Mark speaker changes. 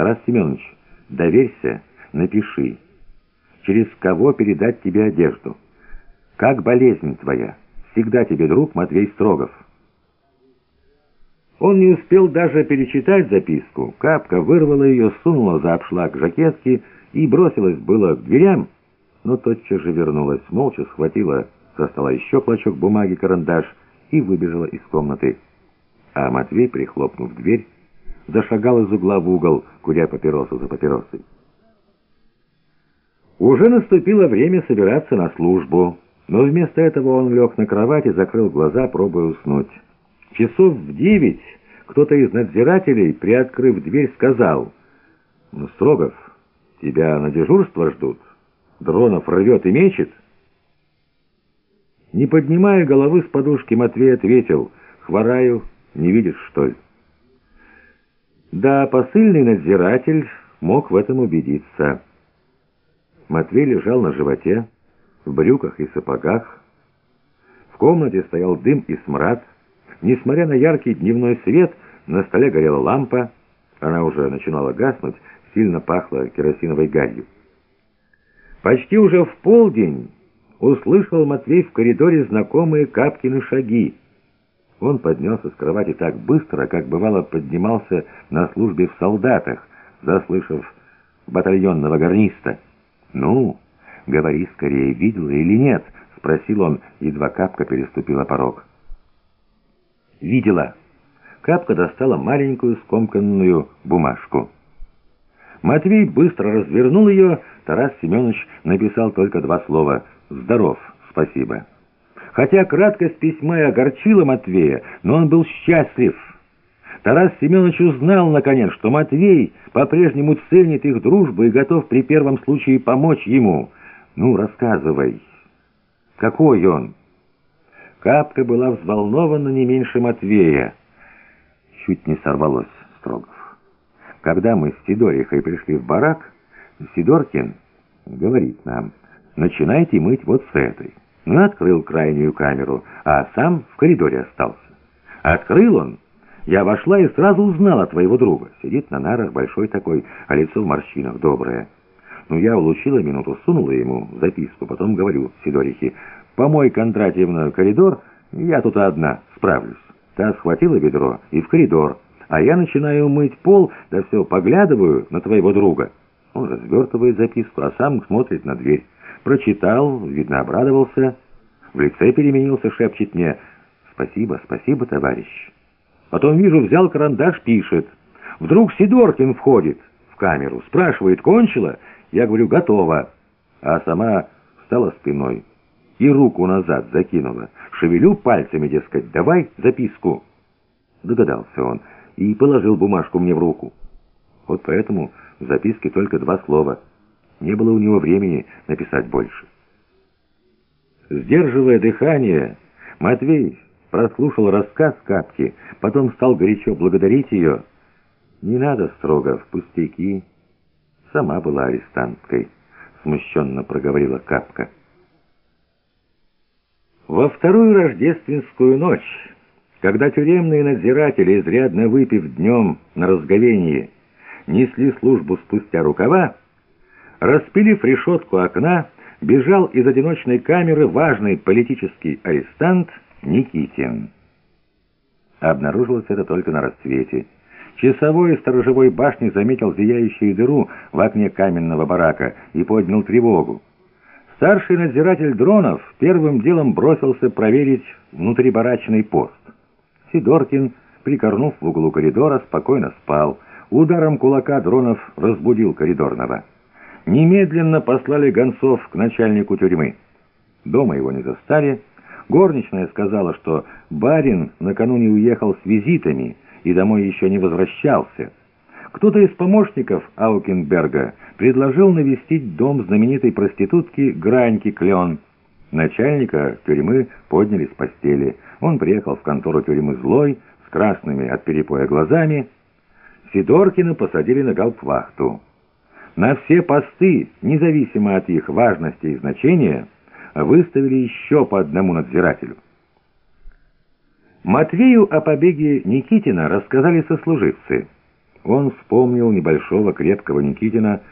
Speaker 1: Тарас Семенович, доверься, напиши. Через кого передать тебе одежду? Как болезнь твоя? Всегда тебе друг Матвей Строгов». Он не успел даже перечитать записку. Капка вырвала ее, сунула за обшлаг жакетки и бросилась было к дверям, но тотчас же вернулась, молча схватила со стола еще клочок бумаги, карандаш и выбежала из комнаты. А Матвей, прихлопнув дверь, зашагал из угла в угол, куря папиросу за папиросой. Уже наступило время собираться на службу, но вместо этого он лег на кровать и закрыл глаза, пробуя уснуть. Часов в девять кто-то из надзирателей, приоткрыв дверь, сказал, «Ну, Строгов, тебя на дежурство ждут. Дронов рвет и мечет». Не поднимая головы с подушки, Матвей ответил, «Хвораю, не видишь, что ли?» Да, посыльный надзиратель мог в этом убедиться. Матвей лежал на животе, в брюках и сапогах. В комнате стоял дым и смрад, Несмотря на яркий дневной свет, на столе горела лампа. Она уже начинала гаснуть, сильно пахло керосиновой гарью. Почти уже в полдень услышал Матвей в коридоре знакомые Капкины шаги. Он поднялся с кровати так быстро, как бывало поднимался на службе в солдатах, заслышав батальонного гарниста. «Ну, говори скорее, видела или нет?» — спросил он, едва Капка переступила порог. «Видела». Капка достала маленькую скомканную бумажку. Матвей быстро развернул ее, Тарас Семенович написал только два слова «Здоров, спасибо». Хотя краткость письма и огорчила Матвея, но он был счастлив. Тарас Семенович узнал, наконец, что Матвей по-прежнему ценит их дружбу и готов при первом случае помочь ему. «Ну, рассказывай, какой он?» Капка была взволнована не меньше Матвея. Чуть не сорвалось Строгов. Когда мы с Сидорихой пришли в барак, Сидоркин говорит нам, начинайте мыть вот с этой. Ну, открыл крайнюю камеру, а сам в коридоре остался. Открыл он. Я вошла и сразу узнала твоего друга. Сидит на нарах, большой такой, а лицо в морщинах доброе. Ну, я улучила минуту, сунула ему записку, потом говорю Сидорихе, «Помой, Кондратьевна, коридор, я тут одна, справлюсь». Та схватила ведро и в коридор, а я начинаю мыть пол, да все поглядываю на твоего друга. Он развертывает записку, а сам смотрит на дверь. Прочитал, видно, обрадовался, в лице переменился, шепчет мне «Спасибо, спасибо, товарищ». Потом вижу, взял карандаш, пишет. Вдруг Сидоркин входит в камеру, спрашивает, кончила? Я говорю, готово. А сама встала спиной и руку назад закинула. Шевелю пальцами, дескать, давай записку. Догадался он и положил бумажку мне в руку. Вот поэтому в записке только два слова. Не было у него времени написать больше. Сдерживая дыхание, Матвей прослушал рассказ Капки, потом стал горячо благодарить ее. «Не надо строго, в пустяки. Сама была арестанткой», — смущенно проговорила Капка. Во вторую рождественскую ночь, когда тюремные надзиратели, изрядно выпив днем на разговении, несли службу спустя рукава, распилив решетку окна, бежал из одиночной камеры важный политический арестант Никитин. Обнаружилось это только на рассвете. Часовой из сторожевой башни заметил зияющую дыру в окне каменного барака и поднял тревогу. Старший надзиратель Дронов первым делом бросился проверить внутрибарачный пост. Сидоркин, прикорнув в углу коридора, спокойно спал. Ударом кулака Дронов разбудил коридорного. Немедленно послали гонцов к начальнику тюрьмы. Дома его не застали. Горничная сказала, что барин накануне уехал с визитами и домой еще не возвращался. Кто-то из помощников Аукенберга предложил навестить дом знаменитой проститутки Граньки Клен. Начальника тюрьмы подняли с постели. Он приехал в контору тюрьмы злой, с красными от перепоя глазами. Сидоркина посадили на гауптвахту. На все посты, независимо от их важности и значения, выставили еще по одному надзирателю. Матвею о побеге Никитина рассказали сослуживцы. Он вспомнил небольшого крепкого Никитина,